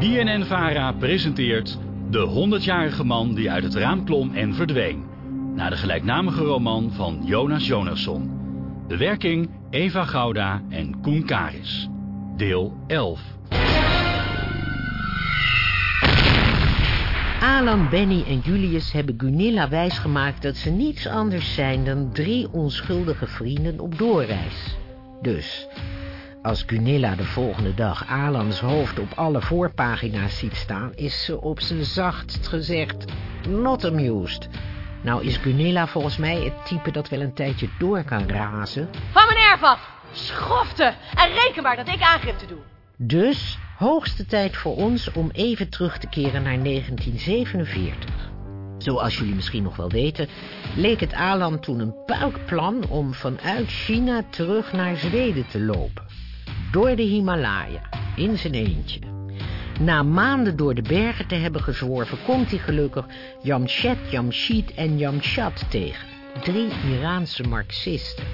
BNN-VARA presenteert De 100-jarige man die uit het raam klom en verdween. Naar de gelijknamige roman van Jonas Jonasson. Bewerking Eva Gouda en Koen Karis. Deel 11. Alan, Benny en Julius hebben Gunilla wijsgemaakt dat ze niets anders zijn dan drie onschuldige vrienden op doorreis. Dus, als Gunilla de volgende dag Alans hoofd op alle voorpagina's ziet staan, is ze op zijn zachtst gezegd not amused. Nou is Gunilla volgens mij het type dat wel een tijdje door kan razen. Van mijn erf af! Schofte! En reken maar dat ik aangifte doe. Dus hoogste tijd voor ons om even terug te keren naar 1947. Zoals jullie misschien nog wel weten, leek het Alan toen een puikplan om vanuit China terug naar Zweden te lopen. Door de Himalaya, in zijn eentje. Na maanden door de bergen te hebben gezworven, komt hij gelukkig Jamshed, Jamshid en Jamshad tegen. Drie Iraanse marxisten.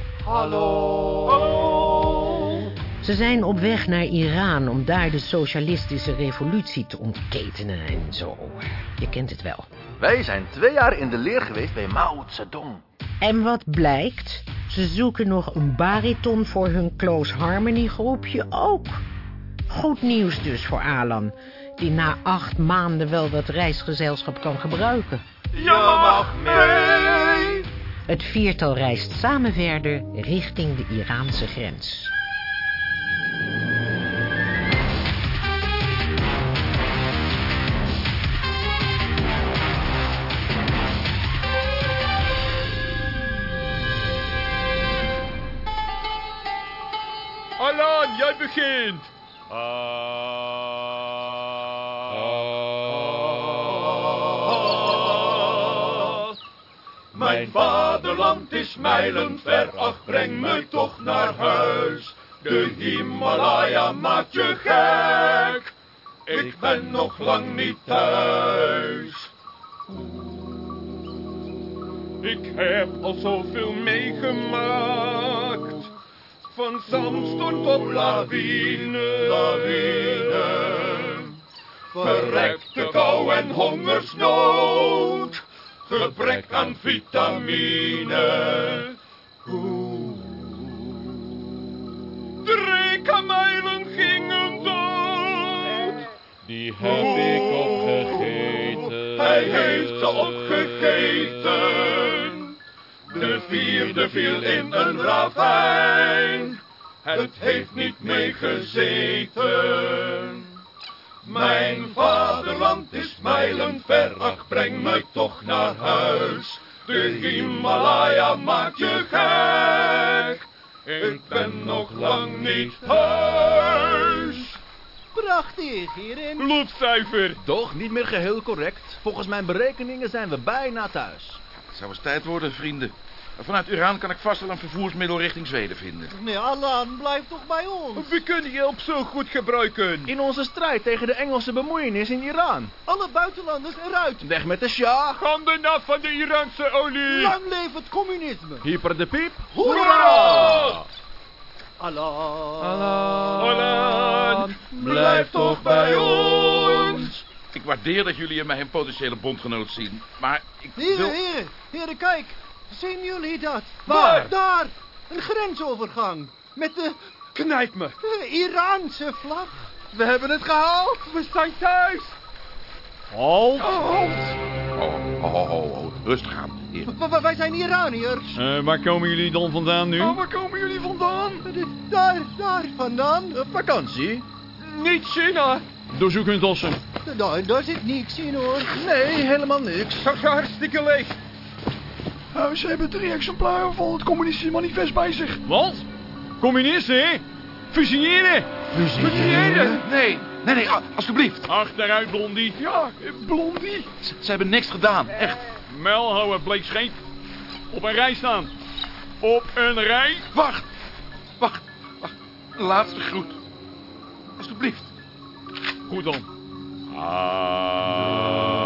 Ze zijn op weg naar Iran om daar de socialistische revolutie te ontketenen en zo. Je kent het wel. Wij zijn twee jaar in de leer geweest bij Mao Zedong. En wat blijkt? Ze zoeken nog een bariton voor hun Close Harmony groepje ook. Goed nieuws dus voor Alan, die na acht maanden wel wat reisgezelschap kan gebruiken. Je mag mee! Het viertal reist samen verder richting de Iraanse grens. Alan, jij begint. Mijn vaderland is mijlenver, ach breng me toch naar huis. De Himalaya maakt je gek, ik ben nog lang niet thuis. Ik heb al zoveel meegemaakt. Van zandstorm tot lawine. Lawine. Verrekte kou en hongersnood, gebrek aan vitamine. Drie kamelen gingen dood. Die heb ik opgegeten. Hij heeft ze opgegeten. De vierde viel in een ravijn. Het heeft niet meegezeten. Mijn vaderland is mijlenver, ach breng me toch naar huis. De Himalaya maakt je gek. Ik ben nog lang niet thuis. Prachtig, hierin. Bloedcijfer. Toch niet meer geheel correct. Volgens mijn berekeningen zijn we bijna thuis. Het zou eens tijd worden, vrienden. Vanuit Iran kan ik vast wel een vervoersmiddel richting Zweden vinden. Nee, Alan, blijf toch bij ons. We kunnen je op zo goed gebruiken. In onze strijd tegen de Engelse bemoeienis in Iran. Alle buitenlanders eruit. Weg met de Shah. Handen af van de Iraanse olie. Lang leef het communisme. Hyper de piep. Hoera! Alan. Alan, Blijf toch bij ons. Ik waardeer dat jullie in mij een potentiële bondgenoot zien. Maar ik Heren, wil... heren, heren, kijk. Zien jullie dat? Waar? Daar. Een grensovergang. Met de Knijp me. eh, Iraanse vlag. We hebben het gehaald. We zijn thuis. Halt. Oh, oh, oh, oh, oh. Rustig aan. Wij zijn Iraniërs. Eh, waar komen jullie dan vandaan nu? waar komen jullie vandaan? Daar, daar vandaan. Op vakantie? Niet China. Doorzoekenddossen. Eh, Daar, daar zit niks in hoor. Nee, helemaal niks. Hartstikke leeg. Ze hebben drie exemplaren van het communistische manifest bij zich. Wat? Communisten, hè? Fusiëren. Fusiëren. Nee, nee, nee, alsjeblieft. Achteruit, blondie. Ja, blondie. Ze, ze hebben niks gedaan, echt. Muilhouden, bleek scheep. Op een rij staan. Op een rij. Wacht, wacht, wacht. Een laatste groet. Alsjeblieft. Goed dan. Mijn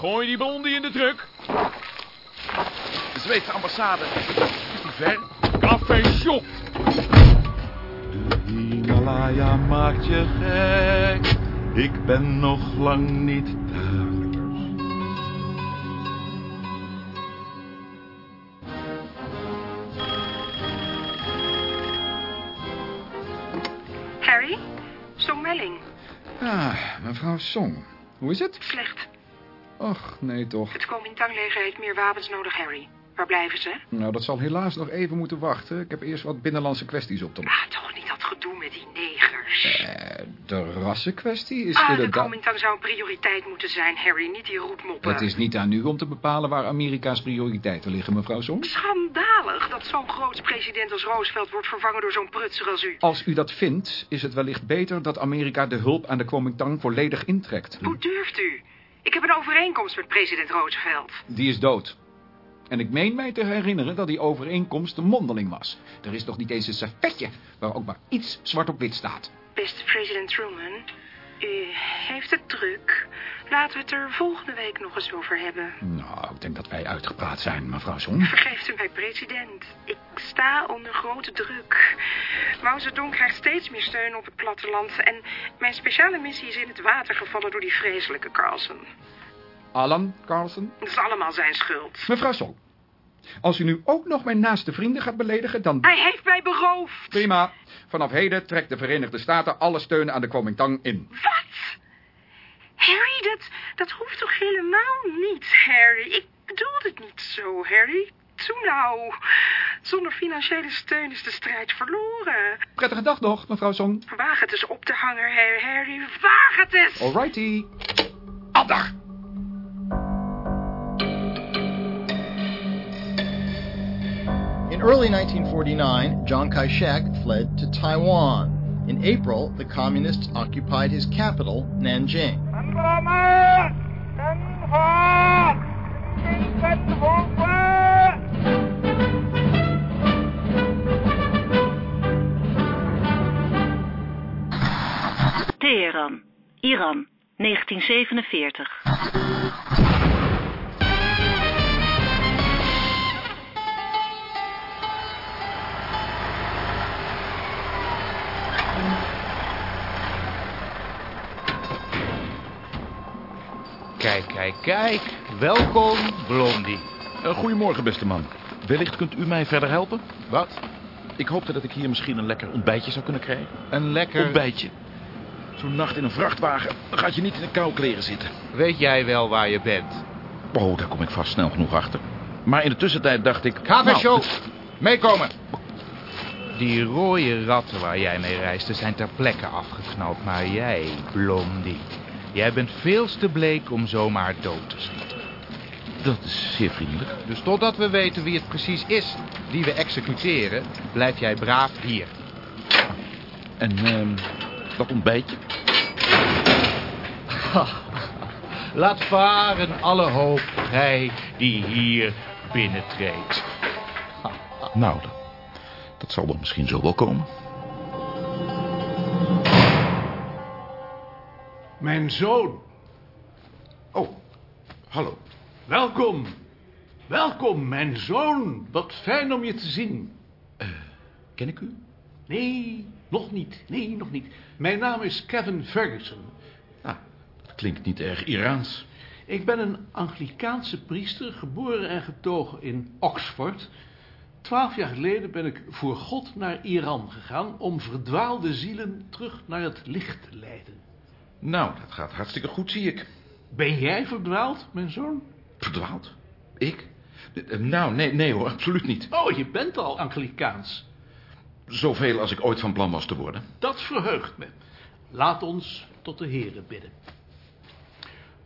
Gooi die blondie in de truck. De Zweedse ambassade. Is die ver? Café Shop. De Himalaya maakt je gek. Ik ben nog lang niet thuis. Harry? Song Melling. Ah, mevrouw Song. Hoe is het? Slecht. Och, nee toch. Het Kuomintang-leger heeft meer wapens nodig, Harry. Waar blijven ze? Nou, dat zal helaas nog even moeten wachten. Ik heb eerst wat binnenlandse kwesties op te lossen. Ah, toch niet dat gedoe met die negers. Eh, de rassenkwestie is ah, de inderdaad... Kuomintang zou een prioriteit moeten zijn, Harry. Niet die roetmoppen. Het is niet aan u om te bepalen waar Amerika's prioriteiten liggen, mevrouw Song. Schandalig dat zo'n groot president als Roosevelt wordt vervangen door zo'n prutser als u. Als u dat vindt, is het wellicht beter dat Amerika de hulp aan de Kuomintang volledig intrekt. Hoe durft u? Ik heb een overeenkomst met president Roosevelt. Die is dood. En ik meen mij te herinneren dat die overeenkomst een mondeling was. Er is toch niet eens een servetje waar ook maar iets zwart op wit staat. Beste president Truman, u heeft het druk. Laten we het er volgende week nog eens over hebben. Nou, ik denk dat wij uitgepraat zijn, mevrouw Song. Vergeeft u mij, president. Ik sta onder grote druk. Mao Zedong krijgt steeds meer steun op het platteland. En mijn speciale missie is in het water gevallen door die vreselijke Carlson. Alan Carlson? Dat is allemaal zijn schuld. Mevrouw Song, als u nu ook nog mijn naaste vrienden gaat beledigen, dan... Hij heeft mij beroofd. Prima. Vanaf heden trekt de Verenigde Staten alle steun aan de Kuomintang in. Wat? Harry, dat, dat hoeft toch helemaal niet, Harry? Ik bedoel het niet zo, Harry. Toe nou. Zonder financiële steun is de strijd verloren. Prettige dag nog, mevrouw Song. Waag het eens op te hangen, Harry. Waag het eens. Alrighty. Aldag. In early 1949, Chiang Kai shek fled to Taiwan. In April, the communists occupied his capital, Nanjing. Teheran, Iran, 1947. Kijk, kijk. Welkom, Blondie. Uh, goedemorgen, beste man. Wellicht kunt u mij verder helpen? Wat? Ik hoopte dat ik hier misschien een lekker ontbijtje zou kunnen krijgen. Een lekker... Ontbijtje. Zo'n nacht in een vrachtwagen, dan gaat je niet in de koude kleren zitten. Weet jij wel waar je bent? Oh, daar kom ik vast snel genoeg achter. Maar in de tussentijd dacht ik... Kavershow, nou, meekomen. Die rode ratten waar jij mee reisde zijn ter plekke afgeknald. Maar jij, Blondie, jij bent veel te bleek om zomaar dood te schieten. Dat is zeer vriendelijk. Dus totdat we weten wie het precies is die we executeren, blijf jij braaf hier. En uh, dat ontbijtje? Laat varen alle hoop gij die hier binnentreedt. nou, dat, dat zal dan misschien zo wel komen. Mijn zoon. Oh, hallo. Welkom. Welkom, mijn zoon. Wat fijn om je te zien. Uh, ken ik u? Nee, nog niet. Nee, nog niet. Mijn naam is Kevin Ferguson. Ah, dat klinkt niet erg Iraans. Ik ben een Anglikaanse priester, geboren en getogen in Oxford. Twaalf jaar geleden ben ik voor God naar Iran gegaan... om verdwaalde zielen terug naar het licht te leiden. Nou, dat gaat hartstikke goed, zie ik. Ben jij verdwaald, mijn zoon? Verdwaald? Ik? Nou, nee, nee hoor, absoluut niet. Oh, je bent al Anglikaans. Zoveel als ik ooit van plan was te worden. Dat verheugt me. Laat ons tot de Here bidden.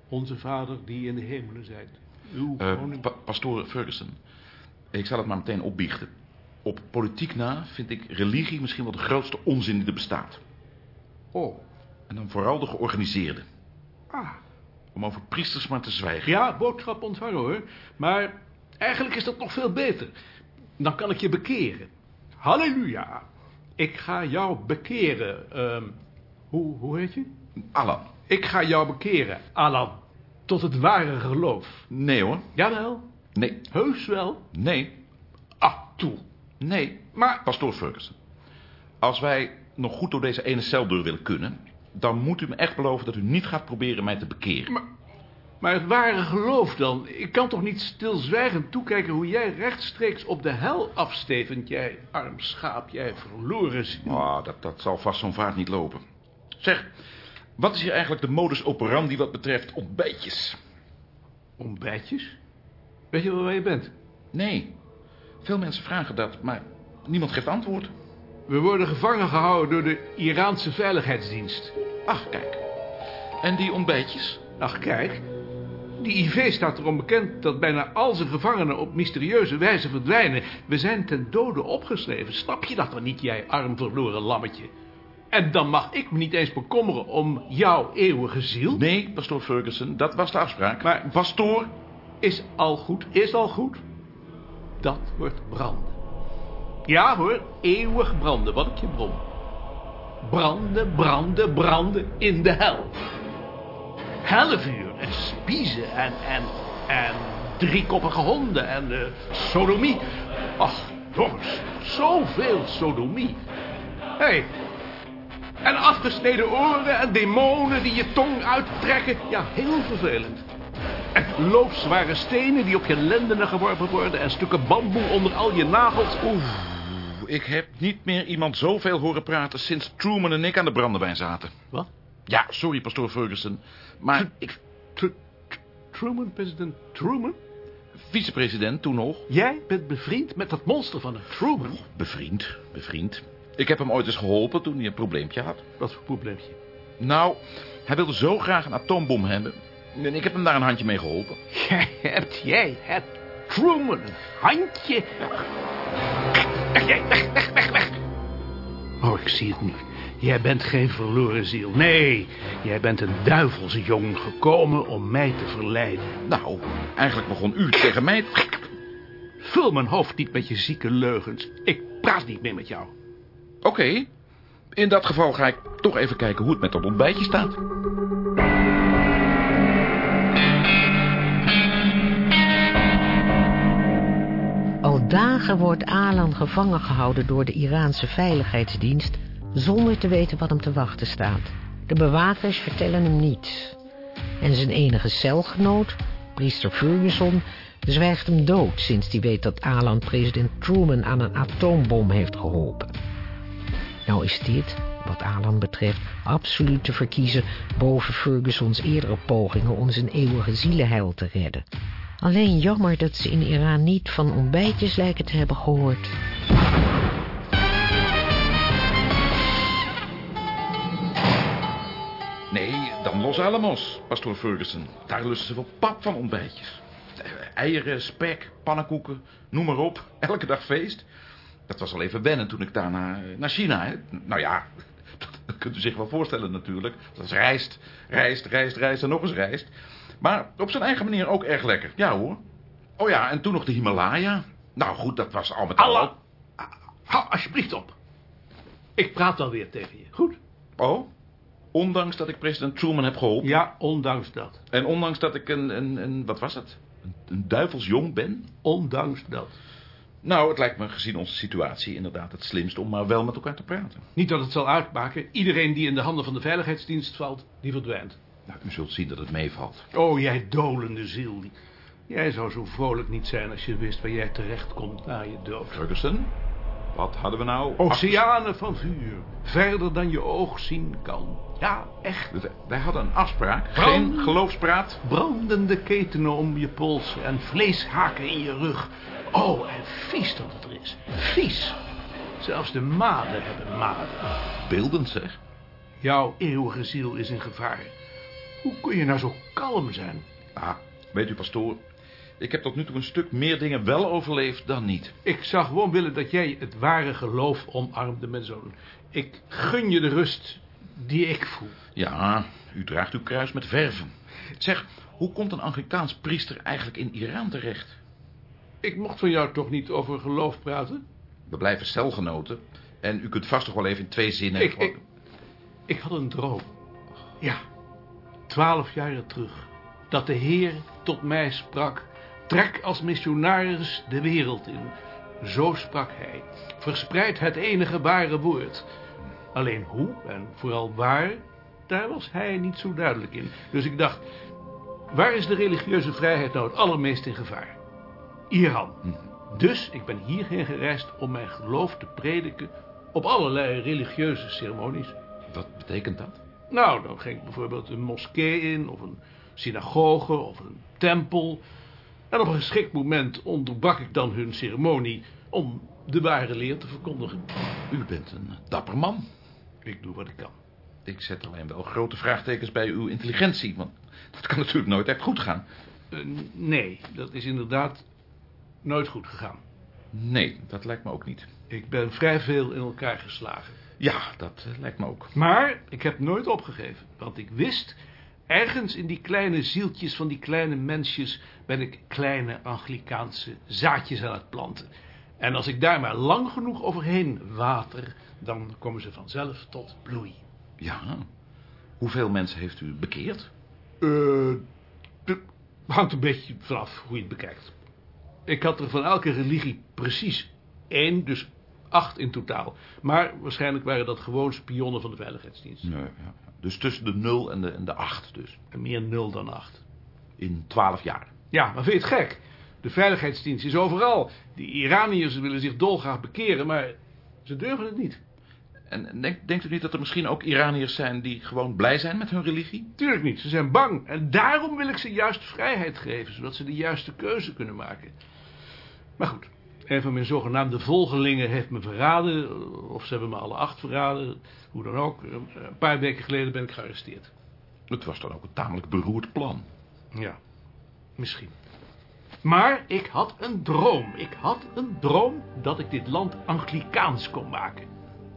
Onze Vader die in de hemelen zijt. Uw uh, koning... pa pastoor Ferguson, ik zal het maar meteen opbiechten. Op politiek na vind ik religie misschien wel de grootste onzin die er bestaat. Oh. En dan vooral de georganiseerde. Ah. Om over priesters maar te zwijgen. Ja, boodschap ontvangen hoor. Maar eigenlijk is dat nog veel beter. Dan kan ik je bekeren. Halleluja. Ik ga jou bekeren. Um, hoe, hoe heet je? Alan. Ik ga jou bekeren, Alan. tot het ware geloof? Nee hoor. Jawel. Nee. Heus wel. Nee. Ah, toe. Nee. Maar... Pastoor Ferguson. Als wij nog goed door deze ene celdeur willen kunnen... dan moet u me echt beloven dat u niet gaat proberen mij te bekeren. Maar, maar het ware geloof dan? Ik kan toch niet stilzwijgend toekijken hoe jij rechtstreeks op de hel afstevend, jij arm schaap, jij verloren ziel. Oh, dat, dat zal vast zo'n vaart niet lopen. Zeg, wat is hier eigenlijk de modus operandi wat betreft ontbijtjes? Ontbijtjes? Weet je wel waar je bent? Nee. Veel mensen vragen dat, maar niemand geeft antwoord. We worden gevangen gehouden door de Iraanse veiligheidsdienst. Ach, kijk. En die ontbijtjes? Ach, kijk. Die IV staat erom bekend dat bijna al zijn gevangenen op mysterieuze wijze verdwijnen. We zijn ten dode opgeschreven. Snap je dat dan niet, jij arm verloren lammetje? En dan mag ik me niet eens bekommeren om jouw eeuwige ziel. Nee, pastoor Ferguson, dat was de afspraak. Maar pastoor... Is al goed, is al goed. Dat wordt branden. Ja hoor, eeuwig branden, wat ik je brom. Branden, branden, branden in de hel. Hellevuur en spiezen en, en, en driekoppige honden en uh, sodomie. Ach, jongens, zoveel sodomie. Hé, hey, en afgesneden oren en demonen die je tong uittrekken. Ja, heel vervelend. En loofzware stenen die op je lendenen geworpen worden... en stukken bamboe onder al je nagels. Oeh, ik heb niet meer iemand zoveel horen praten... sinds Truman en ik aan de brandewijn zaten. Wat? Ja, sorry, pastoor Ferguson. Maar ik... Truman, president Truman? Vicepresident toen nog. Jij bent bevriend met dat monster van een Truman? Bevriend, bevriend. Ik heb hem ooit eens geholpen toen hij een probleempje had. Wat voor probleempje? Nou, hij wilde zo graag een atoombom hebben... En ik heb hem daar een handje mee geholpen. Jij hebt jij het Truman handje. Weg, jij, weg, weg, weg, weg. Oh, ik zie het nu. Jij bent geen verloren ziel. Nee, jij bent een duivelsjong gekomen om mij te verleiden. Nou, eigenlijk begon u tegen mij... Vul mijn hoofd niet met je zieke leugens. Ik praat niet meer met jou. Oké. Okay. In dat geval ga ik toch even kijken hoe het met dat ontbijtje staat. Dagen wordt Alan gevangen gehouden door de Iraanse veiligheidsdienst... zonder te weten wat hem te wachten staat. De bewakers vertellen hem niets. En zijn enige celgenoot, priester Ferguson, zwijgt hem dood... sinds hij weet dat Alan president Truman aan een atoombom heeft geholpen. Nou is dit, wat Alan betreft, absoluut te verkiezen... boven Fergusons eerdere pogingen om zijn eeuwige zielenheil te redden... Alleen jammer dat ze in Iran niet van ontbijtjes lijken te hebben gehoord. Nee, dan Los Alamos, pastoor Ferguson. Daar lusten ze wel pap van ontbijtjes. Eieren, spek, pannenkoeken, noem maar op. Elke dag feest. Dat was al even wennen toen ik daarna naar China... Hè. Nou ja, dat kunt u zich wel voorstellen natuurlijk. Dat is rijst, rijst, rijst, rijst en nog eens rijst. Maar op zijn eigen manier ook erg lekker. Ja hoor. Oh ja, en toen nog de Himalaya. Nou goed, dat was al met al... Allah, hou alsjeblieft op. Ik praat alweer tegen je, goed? Oh? Ondanks dat ik president Truman heb geholpen? Ja, ondanks dat. En ondanks dat ik een, een, een wat was het? Een, een duivelsjong ben? Ondanks dat. Nou, het lijkt me gezien onze situatie inderdaad het slimst om maar wel met elkaar te praten. Niet dat het zal uitmaken. Iedereen die in de handen van de veiligheidsdienst valt, die verdwijnt. Nou, u zult zien dat het meevalt. Oh, jij dolende ziel. Jij zou zo vrolijk niet zijn als je wist waar jij terecht komt na je dood. Ferguson, wat hadden we nou? Oceanen van vuur. Verder dan je oog zien kan. Ja, echt. Wij hadden een afspraak. Geen geloofspraat. Brandende ketenen om je pols en vleeshaken in je rug. Oh, en vies dat het er is. Vies. Zelfs de maden hebben maden. Beeldend zeg. Jouw eeuwige ziel is in gevaar. Hoe kun je nou zo kalm zijn? Ah, weet u, pastoor... Ik heb tot nu toe een stuk meer dingen wel overleefd dan niet. Ik zou gewoon willen dat jij het ware geloof omarmde met zo'n... Ik gun je de rust die ik voel. Ja, u draagt uw kruis met verven. Zeg, hoe komt een Anglikaans priester eigenlijk in Iran terecht? Ik mocht van jou toch niet over geloof praten? We blijven celgenoten. En u kunt vast toch wel even in twee zinnen... Ik, ik, ik had een droom. Ja, twaalf jaren terug. dat de Heer tot mij sprak, trek als missionaris de wereld in. Zo sprak hij, verspreid het enige ware woord. Alleen hoe en vooral waar, daar was hij niet zo duidelijk in. Dus ik dacht, waar is de religieuze vrijheid nou het allermeest in gevaar? Iran. Dus ik ben hierheen gereisd om mijn geloof te prediken op allerlei religieuze ceremonies. Wat betekent dat? Nou, dan ging ik bijvoorbeeld een moskee in, of een synagoge, of een tempel. En op een geschikt moment onderbrak ik dan hun ceremonie om de ware leer te verkondigen. U bent een dapper man. Ik doe wat ik kan. Ik zet alleen wel grote vraagtekens bij uw intelligentie, want dat kan natuurlijk nooit echt goed gaan. Uh, nee, dat is inderdaad nooit goed gegaan. Nee, dat lijkt me ook niet. Ik ben vrij veel in elkaar geslagen. Ja, dat uh, lijkt me ook. Maar ik heb nooit opgegeven, want ik wist... ergens in die kleine zieltjes van die kleine mensjes... ben ik kleine Anglikaanse zaadjes aan het planten. En als ik daar maar lang genoeg overheen water... dan komen ze vanzelf tot bloei. Ja, hoeveel mensen heeft u bekeerd? Uh, het hangt een beetje vanaf hoe je het bekijkt. Ik had er van elke religie precies één, dus acht in totaal. Maar waarschijnlijk waren dat gewoon spionnen van de veiligheidsdienst. Nee, ja. Dus tussen de nul en de, en de acht dus. En meer nul dan acht. In twaalf jaar. Ja, maar vind je het gek? De veiligheidsdienst is overal. Die Iraniërs willen zich dolgraag bekeren, maar ze durven het niet. En denk, denkt u niet dat er misschien ook Iraniërs zijn die gewoon blij zijn met hun religie? Tuurlijk niet, ze zijn bang. En daarom wil ik ze juist vrijheid geven, zodat ze de juiste keuze kunnen maken. Maar goed, een van mijn zogenaamde volgelingen heeft me verraden. Of ze hebben me alle acht verraden. Hoe dan ook. Een paar weken geleden ben ik gearresteerd. Het was dan ook een tamelijk beroerd plan. Ja, misschien. Maar ik had een droom. Ik had een droom dat ik dit land Anglikaans kon maken.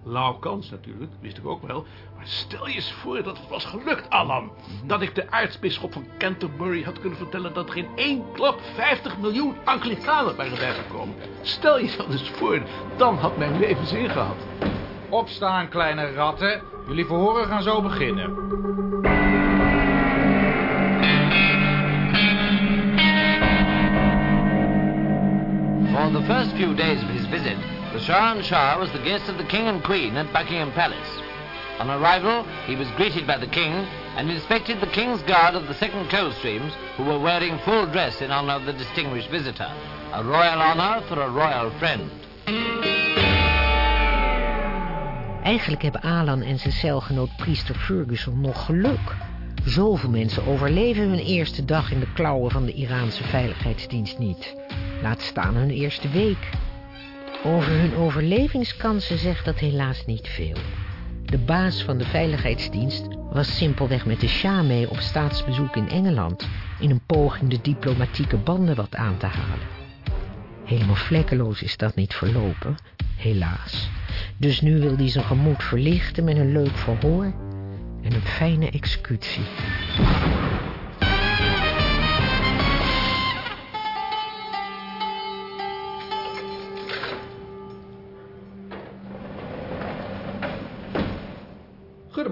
Lauw kans natuurlijk, wist ik ook wel. Maar stel je eens voor dat het was gelukt, Alan. Dat ik de aartsbisschop van Canterbury had kunnen vertellen... dat er in één klap 50 miljoen Anglikanen waren bijgekomen. Stel je dat eens voor, dan had mijn leven zin gehad. Opstaan, kleine ratten. Jullie verhoren gaan zo beginnen. For the first few days of his visit, the Shahan Shah was the guest of the King and Queen at Buckingham Palace. On arrival, he was greeted by the King and inspected the King's Guard of the Second Coldstreams, who were wearing full dress in honor of the distinguished visitor. A royal honor for a royal friend. Eigenlijk hebben Alan en zijn celgenoot priester Ferguson nog geluk. Zoveel mensen overleven hun eerste dag in de klauwen van de Iraanse veiligheidsdienst niet. Laat staan hun eerste week. Over hun overlevingskansen zegt dat helaas niet veel. De baas van de veiligheidsdienst was simpelweg met de Shah mee op staatsbezoek in Engeland... in een poging de diplomatieke banden wat aan te halen. Helemaal vlekkeloos is dat niet verlopen, helaas. Dus nu wil hij zijn gemoed verlichten met een leuk verhoor en een fijne executie.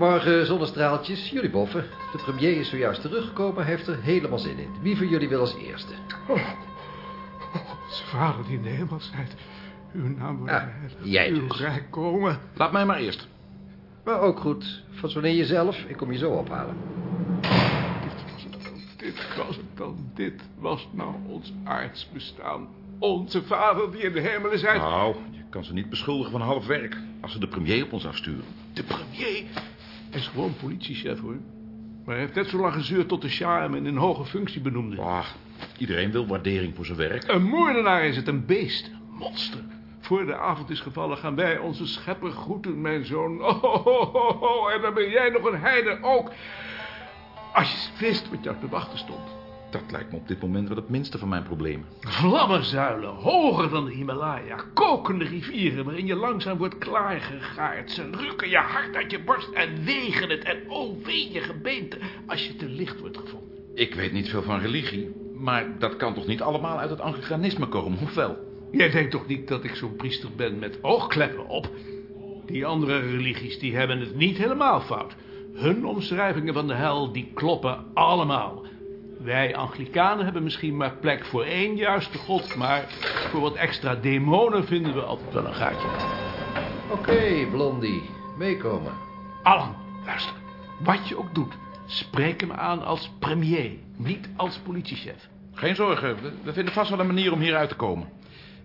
Goedemorgen, zonnestraaltjes. Jullie boffen. De premier is zojuist teruggekomen, heeft er helemaal zin in. Wie van jullie wil als eerste? Oh, onze vader die in de hemel zijt. Uw naam wordt Ah, jij uw dus. rijk komen. Laat mij maar eerst. Maar ook goed. Fatsoeneer jezelf. Ik kom je zo ophalen. Dit was het dan. Dit was nou ons aards bestaan. Onze vader die in de hemelen zijt. Nou, je kan ze niet beschuldigen van half werk... als ze de premier op ons afsturen. De premier is gewoon politiechef, hoor. Maar hij heeft net zo lang gezeurd tot de Shah hem in een hoge functie benoemde. Ah, iedereen wil waardering voor zijn werk. Een moordenaar is het, een beest, een monster. Voor de avond is gevallen gaan wij onze schepper groeten, mijn zoon. Oh, oh, oh, oh, oh, en dan ben jij nog een heide ook. Als je wist wat jou te wachten stond. Dat lijkt me op dit moment wel het minste van mijn problemen. Vlammenzuilen, hoger dan de Himalaya. Kokende rivieren waarin je langzaam wordt klaargegaard. Ze rukken je hart uit je borst en wegen het. En oh wee je gebeente als je te licht wordt gevonden. Ik weet niet veel van religie... maar dat kan toch niet allemaal uit het anglicanisme komen, of wel? Jij denkt toch niet dat ik zo'n priester ben met oogkleppen op? Die andere religies die hebben het niet helemaal fout. Hun omschrijvingen van de hel die kloppen allemaal. Wij Anglikanen hebben misschien maar plek voor één juiste god... maar voor wat extra demonen vinden we altijd wel een gaatje. Oké, Blondie. Meekomen. Alan, luister. Wat je ook doet, spreek hem aan als premier, niet als politiechef. Geen zorgen, we, vinden vast wel een manier om hieruit te komen.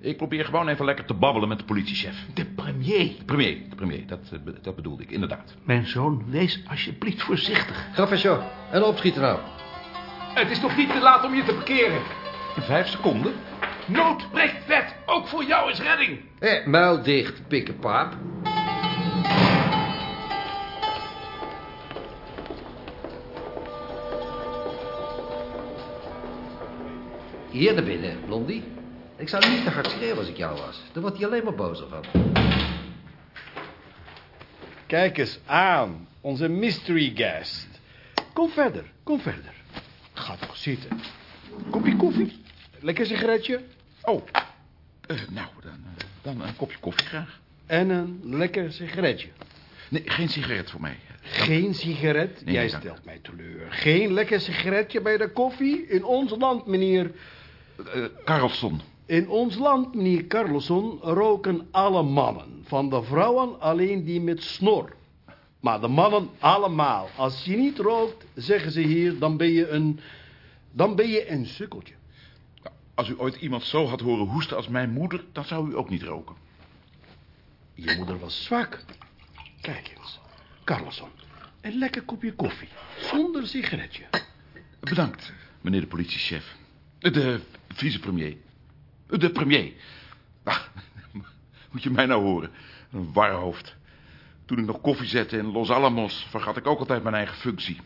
Ik probeer gewoon even lekker te babbelen met de politiechef. De premier? De premier, de premier, dat, eh, dat bedoelde ik, inderdaad. Mijn zoon, wees alsjeblieft voorzichtig. Ga, Fasjo. En opschieten nou. Het is nog niet te laat om je te parkeren. In vijf seconden? Nood breekt wet, ook voor jou is redding. Eh, muil dicht, pikkenpaap. Hier naar binnen, Blondie. Ik zou niet te hard schreeuwen als ik jou was. Daar wordt hij alleen maar bozer van. Kijk eens aan, onze mystery guest. Kom verder, kom verder. Ga toch zitten. Kopje koffie? Lekker sigaretje? Oh, eh, nou, dan, eh, dan een kopje koffie graag. En een lekker sigaretje. Nee, geen sigaret voor mij. Geen sigaret? Nee, Jij stelt mij teleur. Geen lekker sigaretje bij de koffie? In ons land, meneer... Uh, Carlson. In ons land, meneer Carlson, roken alle mannen. Van de vrouwen alleen die met snor. Maar de mannen allemaal. Als je niet rookt, zeggen ze hier, dan ben je een... Dan ben je een sukkeltje. Als u ooit iemand zo had horen hoesten als mijn moeder, dan zou u ook niet roken. Je moeder was zwak. Kijk eens. Carlson, een lekker kopje koffie. Zonder sigaretje. Bedankt, meneer de politiechef. De vicepremier. De premier. Ach, moet je mij nou horen. Een warhoofd. Toen ik nog koffie zette in Los Alamos... vergat ik ook altijd mijn eigen functie.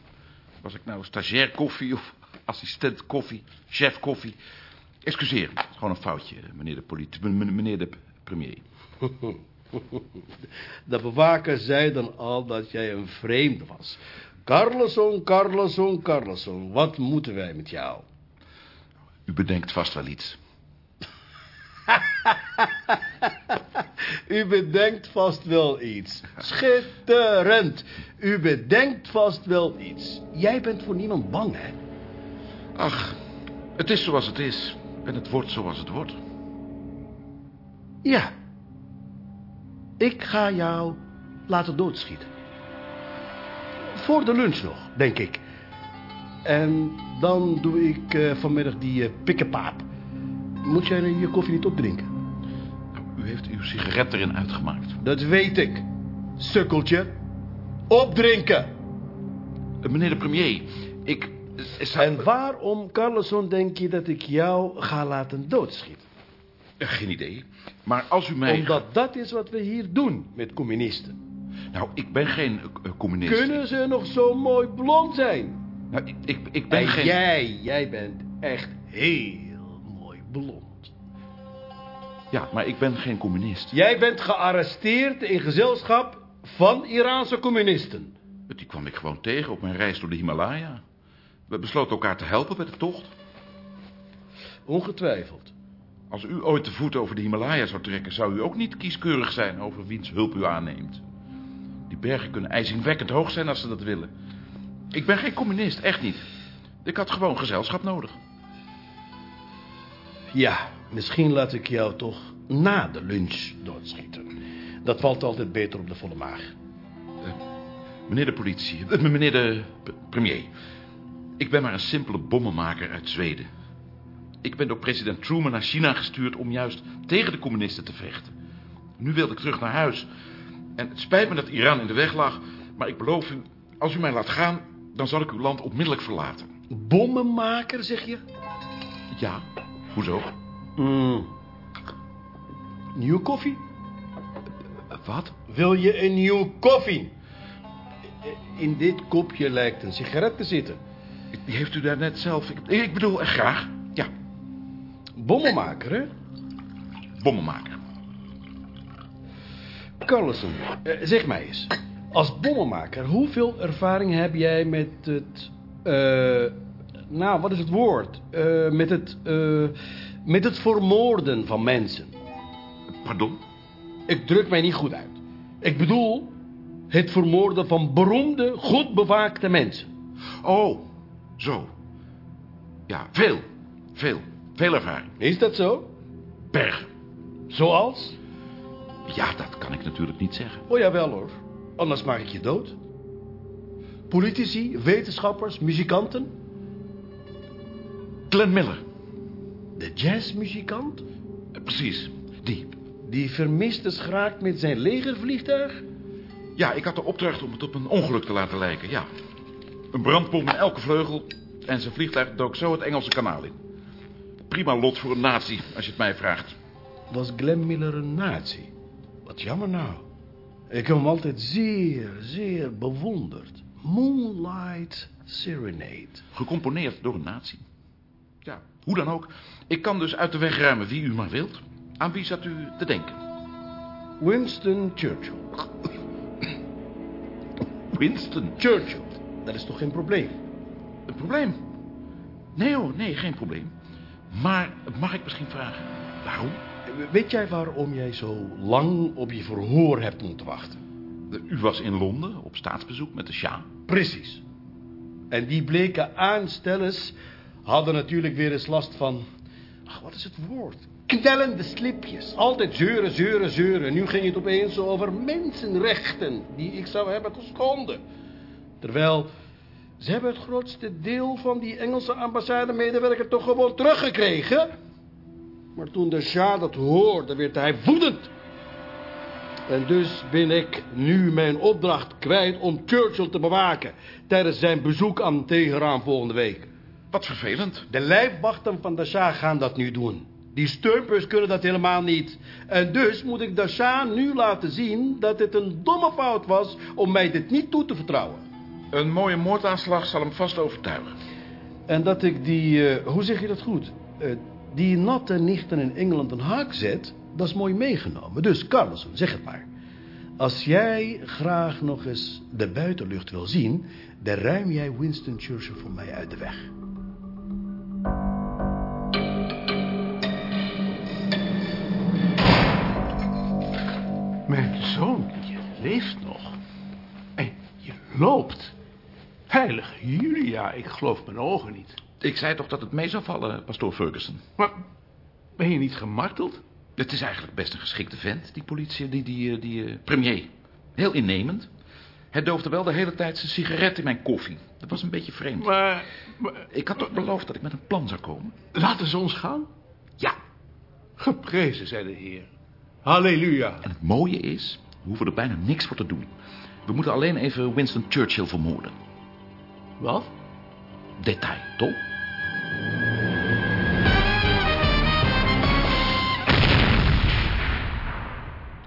Was ik nou stagiair koffie of assistent koffie, chef koffie? Excuseer, het is gewoon een foutje, meneer de, politi- meneer de premier. De bewaker zei dan al dat jij een vreemde was. Carlson, Carlson, Carlson, wat moeten wij met jou? U bedenkt vast wel iets. U bedenkt vast wel iets. Schitterend. U bedenkt vast wel iets. Jij bent voor niemand bang, hè? Ach, het is zoals het is. En het wordt zoals het wordt. Ja. Ik ga jou laten doodschieten. Voor de lunch nog, denk ik. En dan doe ik eh, vanmiddag die eh, pikkenpaap. Moet jij je koffie niet opdrinken? U heeft uw sigaret erin uitgemaakt. Dat weet ik. Sukkeltje. Opdrinken. Eh, Meneer de premier, ik... En waarom, Carlson, denk je dat ik jou ga laten doodschieten? Eh, Geen idee. Maar als u mij... Omdat dat is wat we hier doen met communisten. Nou, ik ben geen eh, communist. Kunnen ze nog zo mooi blond zijn? Nou, ik, ik, ik ben en geen... jij, jij bent echt heel mooi blond. Ja, maar ik ben geen communist. Jij bent gearresteerd in gezelschap van Iraanse communisten. Die kwam ik gewoon tegen op mijn reis door de Himalaya. We besloten elkaar te helpen bij de tocht. Ongetwijfeld. Als u ooit de voet over de Himalaya zou trekken... zou u ook niet kieskeurig zijn over wiens hulp u aanneemt. Die bergen kunnen ijzingwekkend hoog zijn als ze dat willen. Ik ben geen communist, echt niet. Ik had gewoon gezelschap nodig. Ja, misschien laat ik jou toch na de lunch doodschieten. Dat valt altijd beter op de volle maag. Meneer de politie, eh, meneer de premier. Ik ben maar een simpele bommenmaker uit Zweden. Ik ben door president Truman naar China gestuurd om juist tegen de communisten te vechten. Nu wilde ik terug naar huis. En het spijt me dat Iran in de weg lag, maar ik beloof u, als u mij laat gaan, dan zal ik uw land onmiddellijk verlaten. Bommenmaker, zeg je? Ja, hoezo? Mm. Nieuw koffie? Wat? Wil je een nieuw koffie? In dit kopje lijkt een sigaret te zitten. Die heeft u daar net zelf... Ik, ik bedoel, eh, graag. Ja, Bommenmaker, hè? bommenmaker. Carlson, eh, zeg mij eens. Als bommenmaker, hoeveel ervaring heb jij met het... eh, nou, wat is het woord? Eh, met het... eh, met het vermoorden van mensen. Pardon? Ik druk mij niet goed uit. Ik bedoel... het vermoorden van beroemde, goed bewaakte mensen. Oh, zo. Ja, veel. Veel. Veel ervaring. Is dat zo? Bergen. Zoals? Ja, dat kan ik natuurlijk niet zeggen. Oh jawel hoor. Anders maak ik je dood. Politici, wetenschappers, muzikanten. Glenn Miller. De jazzmuzikant? Precies, die. Die vermist is geraakt met zijn legervliegtuig? Ja, ik had de opdracht om het op een ongeluk te laten lijken, ja. Een brandbom in elke vleugel en zijn vliegtuig dook zo het Engelse kanaal in. Prima lot voor een nazi, als je het mij vraagt. Was Glenn Miller een nazi? Wat jammer nou. Ik heb hem altijd zeer, zeer bewonderd. Moonlight Serenade. Gecomponeerd door een nazi. Ja, hoe dan ook. Ik kan dus uit de weg ruimen wie u maar wilt. Aan wie zat u te denken? Winston Churchill. Winston? Churchill. Dat is toch geen probleem? Een probleem? Nee hoor, nee, geen probleem. Maar mag ik misschien vragen, waarom? Weet jij waarom jij zo lang op je verhoor hebt moeten wachten? U was in Londen op staatsbezoek met de Shah. Precies. En die bleken aanstellers hadden natuurlijk weer eens last van... Ach, wat is het woord? Knellende slipjes. Altijd zeuren, zeuren, zeuren. Nu ging het opeens over mensenrechten die ik zou hebben geschonden. Terwijl ze hebben het grootste deel van die Engelse ambassademedewerker toch gewoon teruggekregen. Maar toen de Shah dat hoorde, werd hij woedend. En dus ben ik nu mijn opdracht kwijt om Churchill te bewaken... tijdens zijn bezoek aan Teheran volgende week. Wat vervelend. De lijfwachten van de Shah gaan dat nu doen. Die steunpers kunnen dat helemaal niet. En dus moet ik de Shah nu laten zien dat het een domme fout was... om mij dit niet toe te vertrouwen. Een mooie moordaanslag zal hem vast overtuigen. En dat ik die, uh, hoe zeg je dat goed... Uh, die natte nichten in Engeland een haak zet, dat is mooi meegenomen. Dus, Carlson, zeg het maar. Als jij graag nog eens de buitenlucht wil zien... dan ruim jij Winston Churchill voor mij uit de weg. Mijn zoon, je leeft nog. En je loopt. Heilige Julia, ik geloof mijn ogen niet. Ik zei toch dat het mee zou vallen, pastoor Ferguson. Maar ben je niet gemarteld? Het is eigenlijk best een geschikte vent, die politie, die, die, die uh, premier. Heel innemend. Hij doofde wel de hele tijd zijn sigaret in mijn koffie. Dat was een beetje vreemd. Maar, maar... Ik had toch beloofd dat ik met een plan zou komen? Laten ze ons gaan? Ja. Geprezen zij de Heer. Halleluja. En het mooie is, we hoeven er bijna niks voor te doen. We moeten alleen even Winston Churchill vermoorden. Wat? Detail, toch?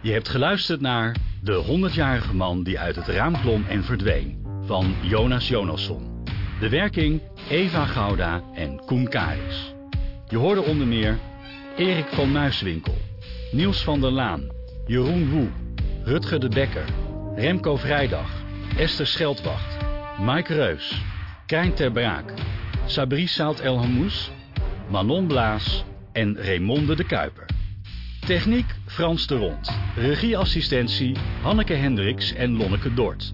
Je hebt geluisterd naar De 100-jarige man die uit het raam klom en verdween van Jonas Jonasson. De werking Eva Gouda en Koen Karis. Je hoorde onder meer Erik van Muiswinkel, Niels van der Laan, Jeroen Woe, Rutger de Bekker, Remco Vrijdag, Esther Scheldwacht, Mike Reus, Krijn ter Braak, Sabri Saalt El Hamous, Manon Blaas en Raymonde de Kuiper. Techniek Frans de Rond. Regieassistentie Hanneke Hendricks en Lonneke Dort.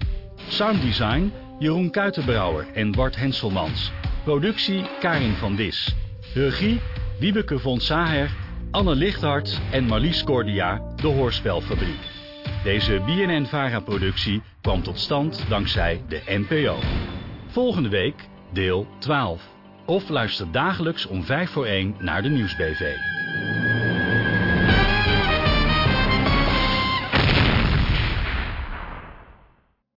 Sounddesign Jeroen Kuitenbrouwer en Bart Henselmans. Productie Karin van Dis. Regie Wiebeke von Saher, Anne Lichthart en Marlies Cordia, de Hoorspelfabriek. Deze BNN-VARA-productie kwam tot stand dankzij de NPO. Volgende week deel 12. Of luister dagelijks om 5 voor 1 naar de Nieuwsbv.